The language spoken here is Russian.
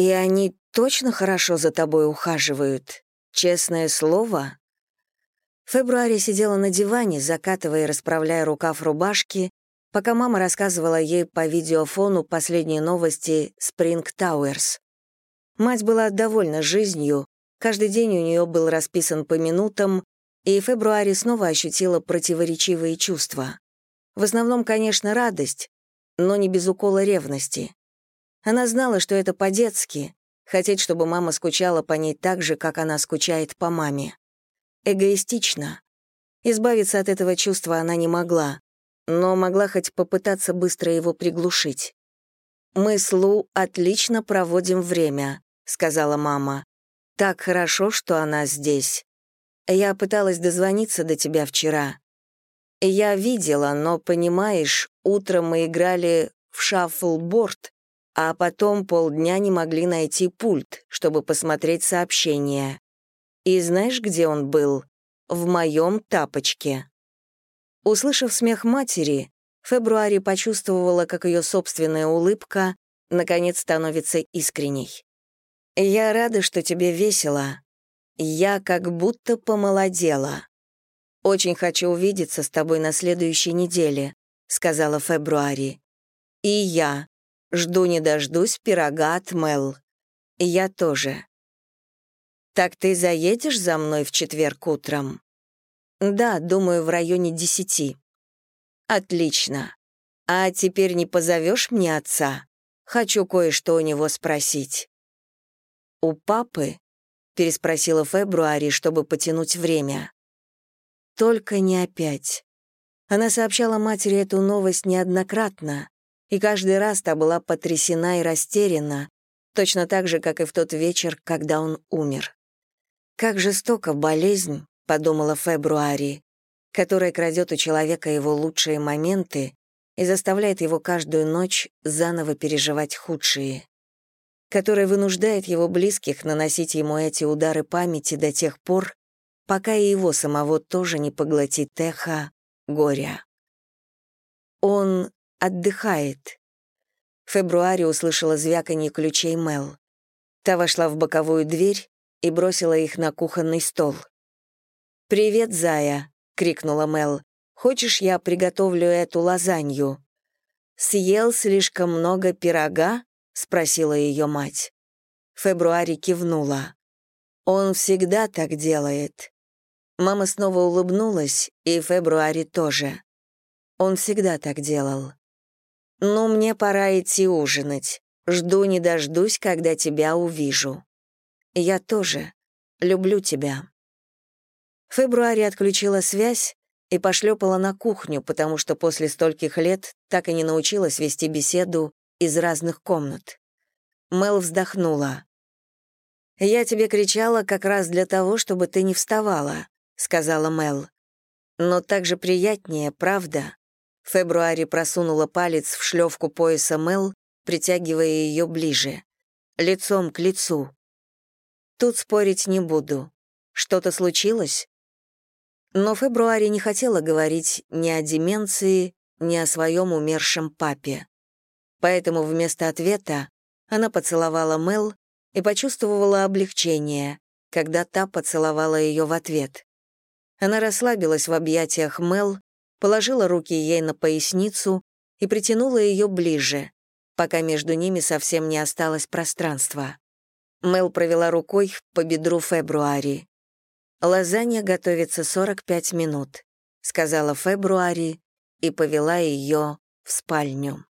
«И они точно хорошо за тобой ухаживают? Честное слово?» Фебруари сидела на диване, закатывая и расправляя рукав рубашки, пока мама рассказывала ей по видеофону последние новости Спринг Тауэрс. Мать была довольна жизнью, каждый день у нее был расписан по минутам, и Фебруари снова ощутила противоречивые чувства. В основном, конечно, радость, но не без укола ревности. Она знала, что это по-детски, хотеть, чтобы мама скучала по ней так же, как она скучает по маме. Эгоистично. Избавиться от этого чувства она не могла, но могла хоть попытаться быстро его приглушить. «Мы с Лу отлично проводим время», — сказала мама. «Так хорошо, что она здесь. Я пыталась дозвониться до тебя вчера. Я видела, но, понимаешь, утром мы играли в шаффлборд, а потом полдня не могли найти пульт, чтобы посмотреть сообщения. И знаешь, где он был? В моем тапочке. Услышав смех матери, Фебруари почувствовала, как ее собственная улыбка наконец становится искренней. «Я рада, что тебе весело. Я как будто помолодела. Очень хочу увидеться с тобой на следующей неделе», — сказала Фебруари. «И я. Жду не дождусь пирога от Мел. Я тоже». «Так ты заедешь за мной в четверг утром?» «Да, думаю, в районе десяти». «Отлично. А теперь не позовешь мне отца? Хочу кое-что у него спросить». «У папы?» — переспросила Фебруари, чтобы потянуть время. «Только не опять». Она сообщала матери эту новость неоднократно, и каждый раз та была потрясена и растеряна, точно так же, как и в тот вечер, когда он умер. Как жестока болезнь, подумала Фебруари, которая крадет у человека его лучшие моменты и заставляет его каждую ночь заново переживать худшие, которая вынуждает его близких наносить ему эти удары памяти до тех пор, пока и его самого тоже не поглотит эхо горя. Он отдыхает. Фебруари услышала звяканье ключей Мел. Та вошла в боковую дверь и бросила их на кухонный стол. «Привет, Зая!» — крикнула Мел. «Хочешь, я приготовлю эту лазанью?» «Съел слишком много пирога?» — спросила ее мать. Фебруари кивнула. «Он всегда так делает». Мама снова улыбнулась, и Фебруари тоже. Он всегда так делал. «Ну, мне пора идти ужинать. Жду не дождусь, когда тебя увижу». «Я тоже. Люблю тебя». Фебруари отключила связь и пошлепала на кухню, потому что после стольких лет так и не научилась вести беседу из разных комнат. Мел вздохнула. «Я тебе кричала как раз для того, чтобы ты не вставала», — сказала Мел. «Но так же приятнее, правда?» Фебруари просунула палец в шлевку пояса Мел, притягивая ее ближе. Лицом к лицу. «Тут спорить не буду. Что-то случилось?» Но Фебруари не хотела говорить ни о деменции, ни о своем умершем папе. Поэтому вместо ответа она поцеловала Мел и почувствовала облегчение, когда та поцеловала ее в ответ. Она расслабилась в объятиях Мел, положила руки ей на поясницу и притянула ее ближе, пока между ними совсем не осталось пространства. Мел провела рукой по бедру Фебруари. «Лазанья готовится 45 минут», — сказала Фебруари и повела ее в спальню.